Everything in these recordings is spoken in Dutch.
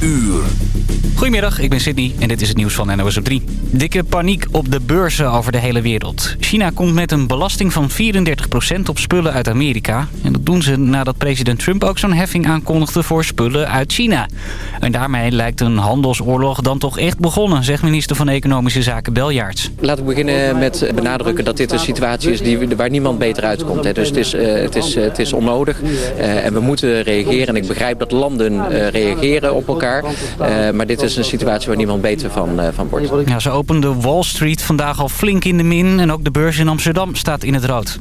uur. Goedemiddag, ik ben Sydney en dit is het nieuws van NOS op 3. Dikke paniek op de beurzen over de hele wereld. China komt met een belasting van 34% op spullen uit Amerika. En dat doen ze nadat president Trump ook zo'n heffing aankondigde voor spullen uit China. En daarmee lijkt een handelsoorlog dan toch echt begonnen, zegt minister van Economische Zaken Beljaarts. Laten we beginnen met benadrukken dat dit een situatie is die, waar niemand beter uitkomt. Hè. Dus het is, uh, het, is, het is onnodig uh, en we moeten reageren. En ik begrijp dat landen uh, reageren op elkaar. Maar dit is een situatie waar niemand beter van, van wordt. Ja, ze opende Wall Street vandaag al flink in de min en ook de beurs in Amsterdam staat in het rood.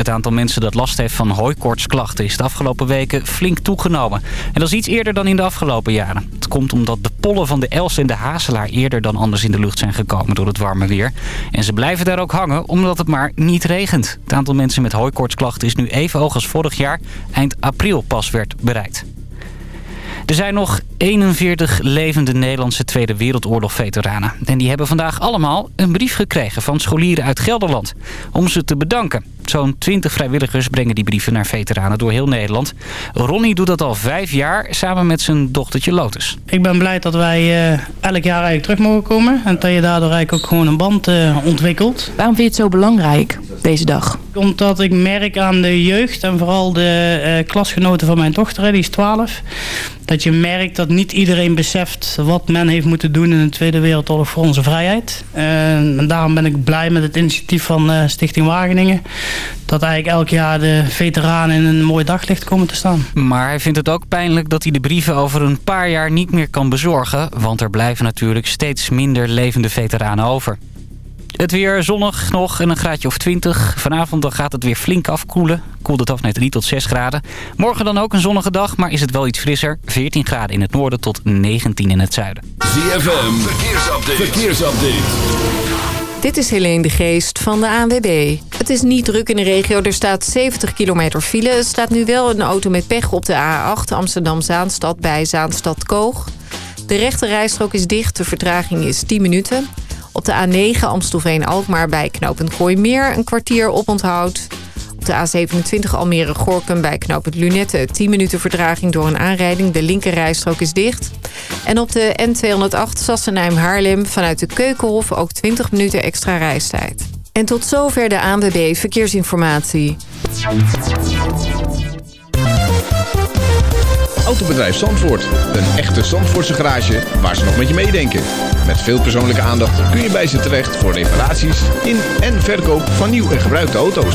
Het aantal mensen dat last heeft van hooikoortsklachten is de afgelopen weken flink toegenomen. En dat is iets eerder dan in de afgelopen jaren. Het komt omdat de pollen van de els en de hazelaar eerder dan anders in de lucht zijn gekomen door het warme weer. En ze blijven daar ook hangen omdat het maar niet regent. Het aantal mensen met hooikoortsklachten is nu even hoog als vorig jaar. Eind april pas werd bereikt. Er zijn nog 41 levende Nederlandse Tweede Wereldoorlog-veteranen. En die hebben vandaag allemaal een brief gekregen van scholieren uit Gelderland. Om ze te bedanken. Zo'n 20 vrijwilligers brengen die brieven naar veteranen door heel Nederland. Ronnie doet dat al vijf jaar samen met zijn dochtertje Lotus. Ik ben blij dat wij uh, elk jaar eigenlijk terug mogen komen. En dat je daardoor eigenlijk ook gewoon een band uh, ontwikkelt. Waarom vind je het zo belangrijk, deze dag? Omdat ik merk aan de jeugd en vooral de uh, klasgenoten van mijn dochter, die is 12 dat je merkt dat niet iedereen beseft wat men heeft moeten doen in de Tweede Wereldoorlog voor onze vrijheid. En daarom ben ik blij met het initiatief van Stichting Wageningen. Dat eigenlijk elk jaar de veteranen in een mooi daglicht komen te staan. Maar hij vindt het ook pijnlijk dat hij de brieven over een paar jaar niet meer kan bezorgen. Want er blijven natuurlijk steeds minder levende veteranen over. Het weer zonnig nog en een graadje of 20. Vanavond dan gaat het weer flink afkoelen. Koelt het af naar 3 tot 6 graden. Morgen dan ook een zonnige dag, maar is het wel iets frisser. 14 graden in het noorden tot 19 in het zuiden. ZFM, verkeersupdate. verkeersupdate. Dit is Helene de Geest van de ANWB. Het is niet druk in de regio. Er staat 70 kilometer file. Er staat nu wel een auto met pech op de A8 Amsterdam-Zaanstad bij Zaanstad-Koog. De rechte rijstrook is dicht. De vertraging is 10 minuten. Op de A9 Amstelveen-Alkmaar bij knooppunt Gooimeer een kwartier oponthoud. Op de A27 Almere-Gorkum bij knooppunt Lunette 10 minuten verdraging door een aanrijding. De linkerrijstrook is dicht. En op de N208 Sassenheim-Haarlem vanuit de Keukenhof ook 20 minuten extra reistijd. En tot zover de ANWB Verkeersinformatie. Autobedrijf Zandvoort. Een echte Zandvoortse garage waar ze nog met je meedenken. Met veel persoonlijke aandacht kun je bij ze terecht voor reparaties in en verkoop van nieuw en gebruikte auto's.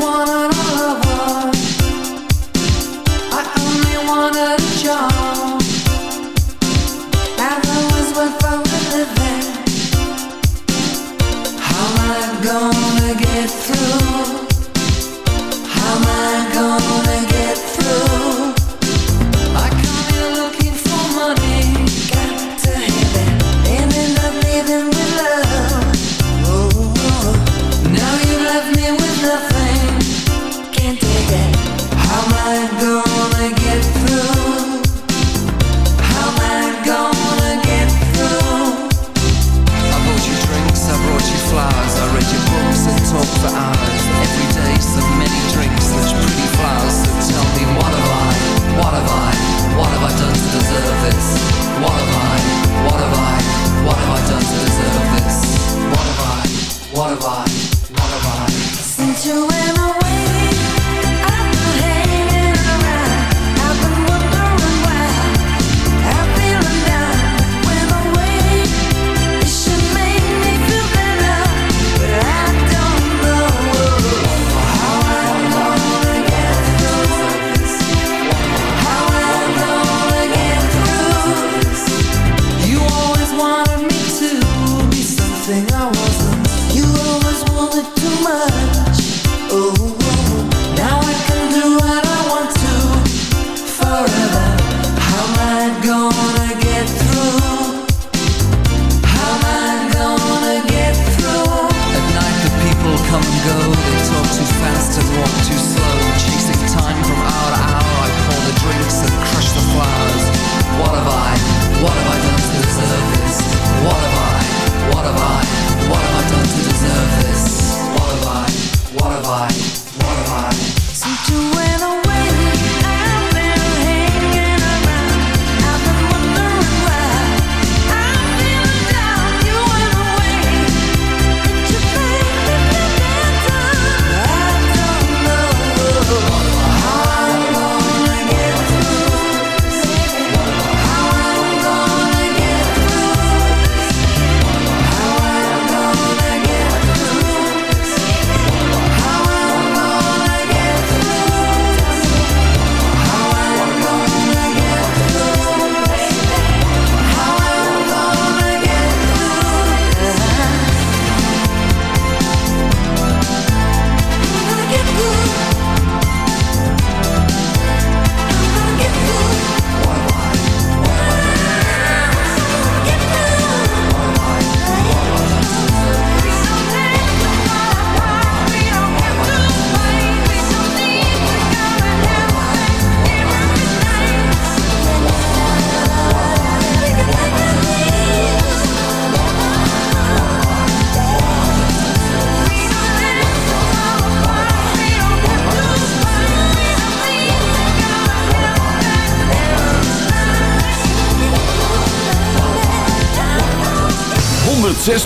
wanna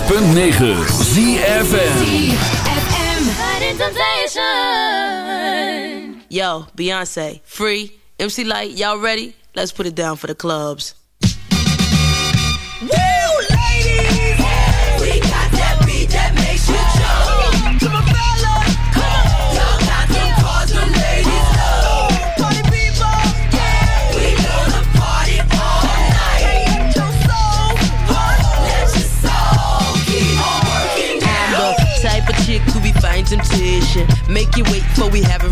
106.9 ZFM. Yo, Beyonce, Free, MC Light, y'all ready? Let's put it down for the clubs.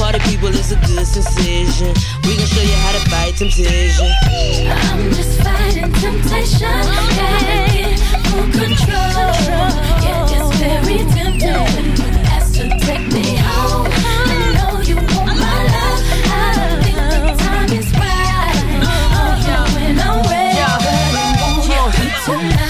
Party people is a good. We gon' show you how to fight temptation. I'm just fighting temptation. Gotta full control. Yeah, it's very tempting when you ask to take me home. I know you want my love. I think the time is right. Oh, yeah, when I'm ready. We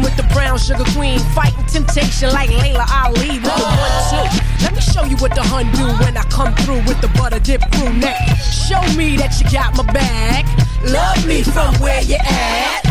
messing with the brown sugar queen, fighting temptation like Layla Ali with the one two. Let me show you what the hun do when I come through with the butter dip crew neck. Show me that you got my back. Love me from where you at.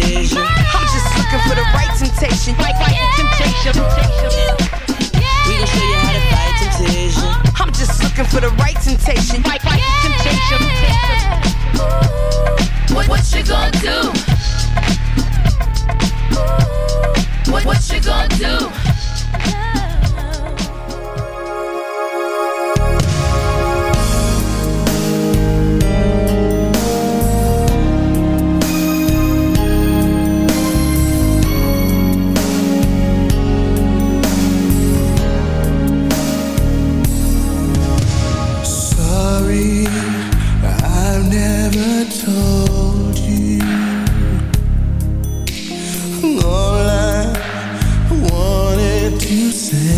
temptation. I'm just looking for the right temptation. Right, right, temptation. We gon' show you how to fight temptation. I'm just looking for the right temptation. Right, right, temptation. What, what you gonna do? What, what you gonna do? all I wanted to say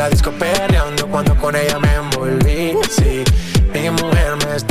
la disco perreando cuando con ella me envolví. Sí, mi mujer me está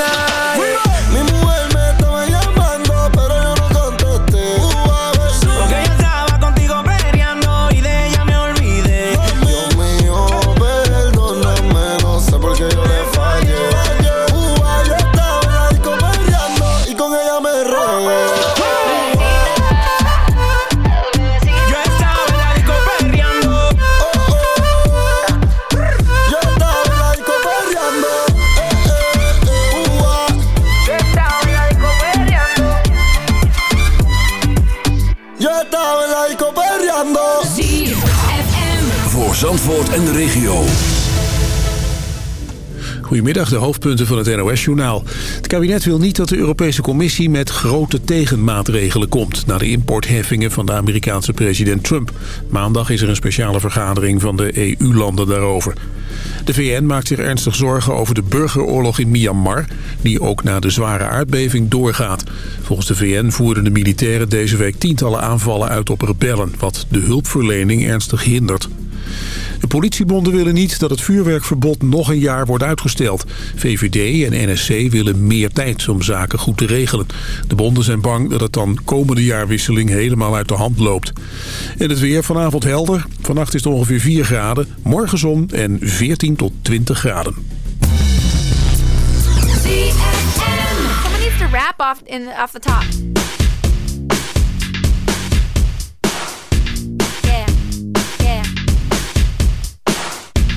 night. Me mueve Zandvoort en de regio. Goedemiddag, de hoofdpunten van het NOS-journaal. Het kabinet wil niet dat de Europese Commissie met grote tegenmaatregelen komt... na de importheffingen van de Amerikaanse president Trump. Maandag is er een speciale vergadering van de EU-landen daarover. De VN maakt zich ernstig zorgen over de burgeroorlog in Myanmar... die ook na de zware aardbeving doorgaat. Volgens de VN voerden de militairen deze week tientallen aanvallen uit op rebellen... wat de hulpverlening ernstig hindert. De politiebonden willen niet dat het vuurwerkverbod nog een jaar wordt uitgesteld. VVD en NSC willen meer tijd om zaken goed te regelen. De bonden zijn bang dat het dan komende jaarwisseling helemaal uit de hand loopt. En het weer vanavond helder. Vannacht is het ongeveer 4 graden. Morgen zon en 14 tot 20 graden.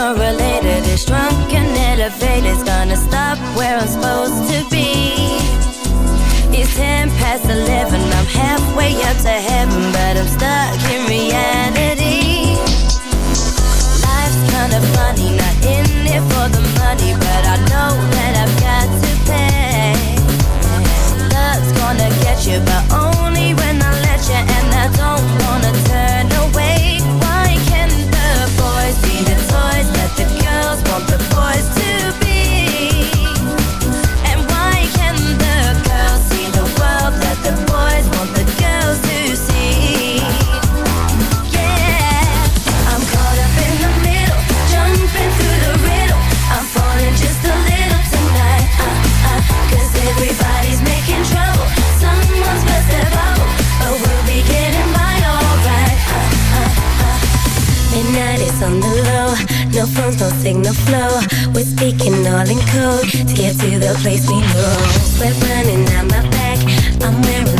Or later, this drunken elevator's gonna stop where I'm supposed to be. It's ten past eleven, I'm halfway up to heaven, but I'm stuck in reality. Life's kinda funny, not in it for the money, but I know that I've got to pay. Love's gonna get you, but only when I let you, and I don't wanna no phones, no signal flow. We're speaking all in code to get to the place we know. Sweat running down my back, I'm wearing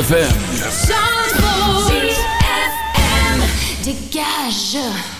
ZFM. Dégage.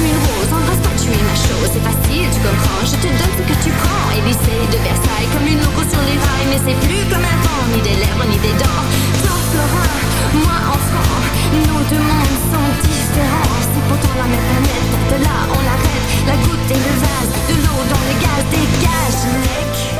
Comme une rose, embrasse-toi, tu es ma chose. C'est facile, tu comprends. Je te donne ce que tu prends. Élysée de Versailles, comme une loco sur les rails. Mais c'est plus comme avant, ni des lèvres, ni des dents. Toi, Florin, moi, enfant. Nos deux mondes sont différents. C'est pourtant la même planète. De là, on arrête. La goutte et le vase. De l'eau dans le gaz. Dégage, mec.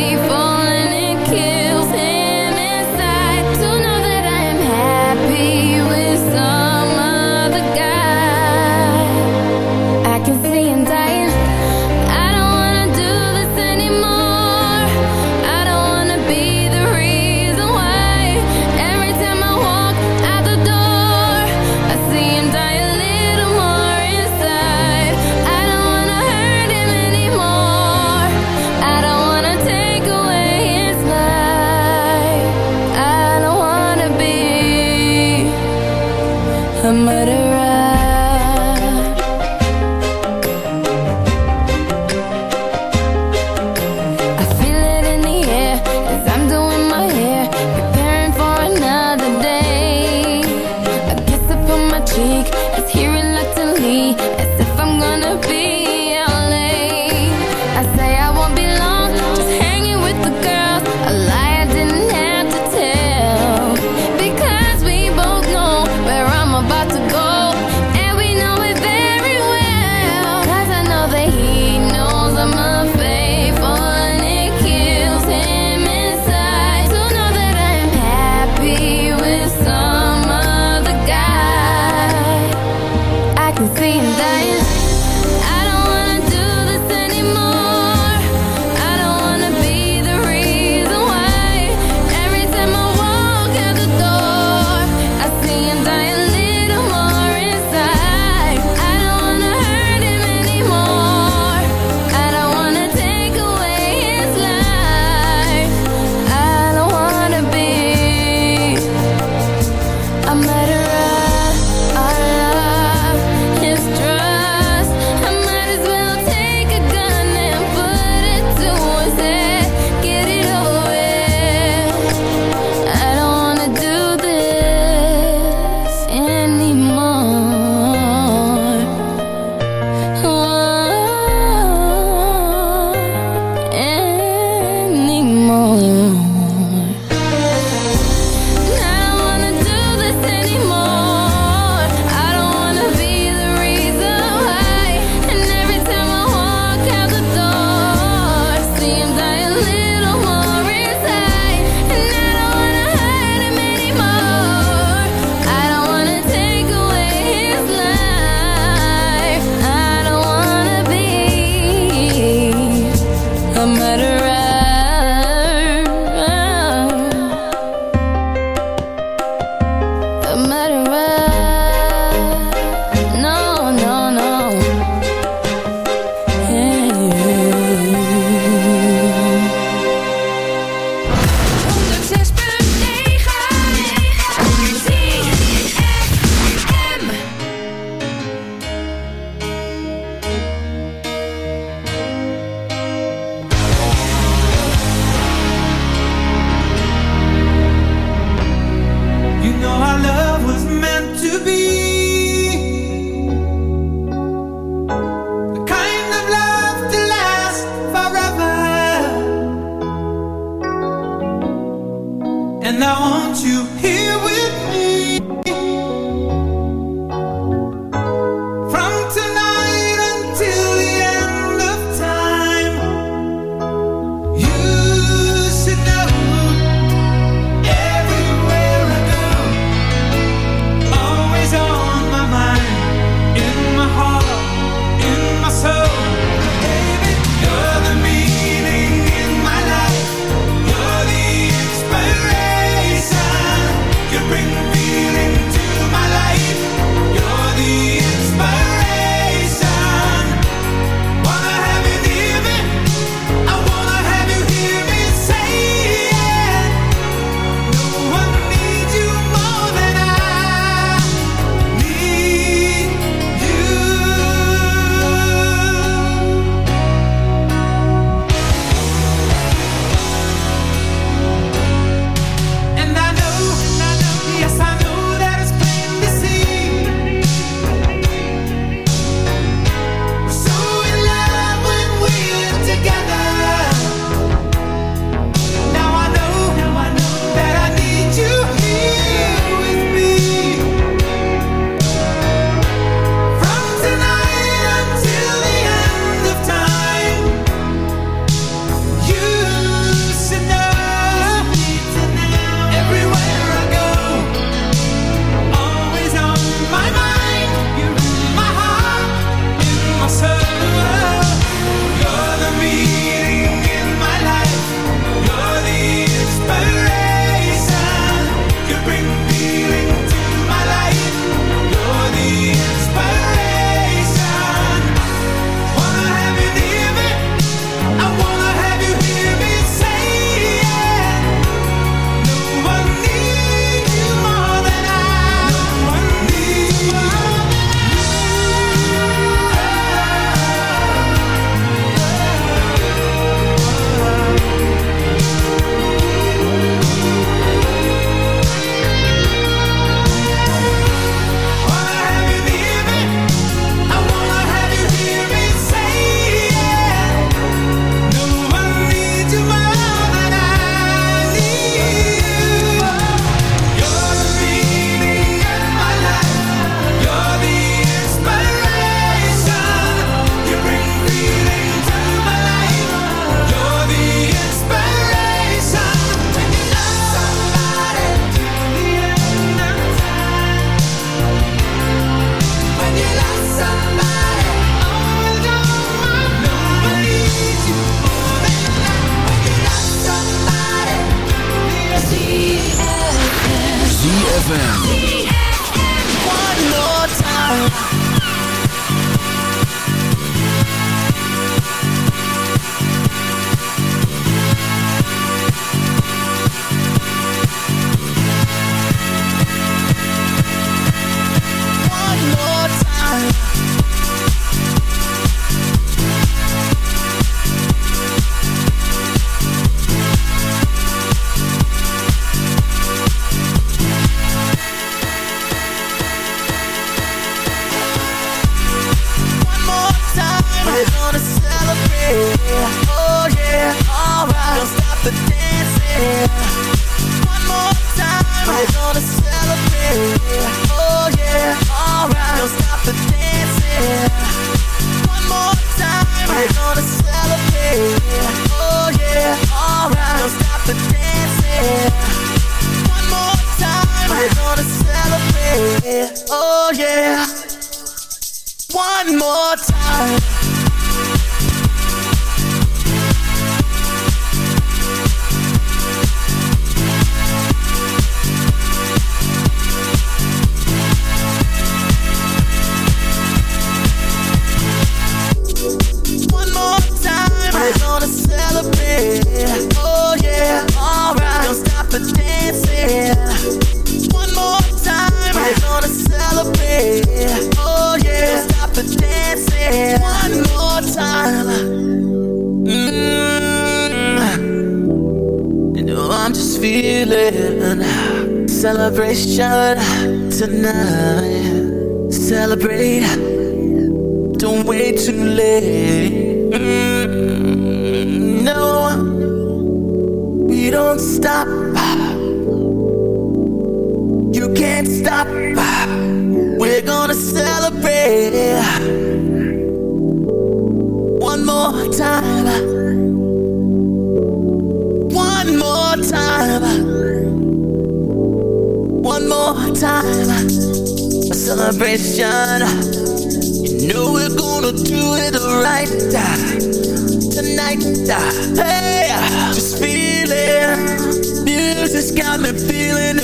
now on